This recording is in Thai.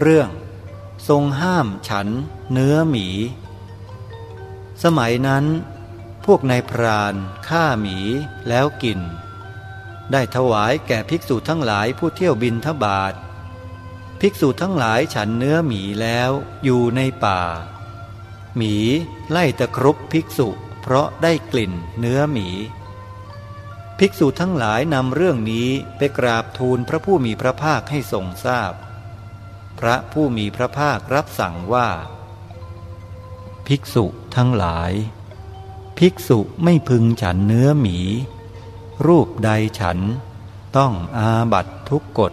เรื่อง ทรงห้ามฉันเนื้อหมี สมัยนั้น พวกนายพรานฆ่าหมีแล้วกิน ได้ถวายแก่ภิกษุทั้งหลายผู้เที่ยวบินทบาท ภิกษุทั้งหลายฉันเนื้อหมีแล้วอยู่ในป่า หมีไล่ตะครุบภิกษุเพราะได้กลิ่นเนื้อหมีภิกษุทั้งหลายนำเรื่องนี้ไปกราบทูลพระผู้มีพระภาคให้ทรงทราบพ พระผู้มีพระภาครับสั่งว่า ภิกษุทั้งหลาย ภิกษุไม่พึงฉันเนื้อหมี รูปใดฉันต้องอาบัตทุกกฎ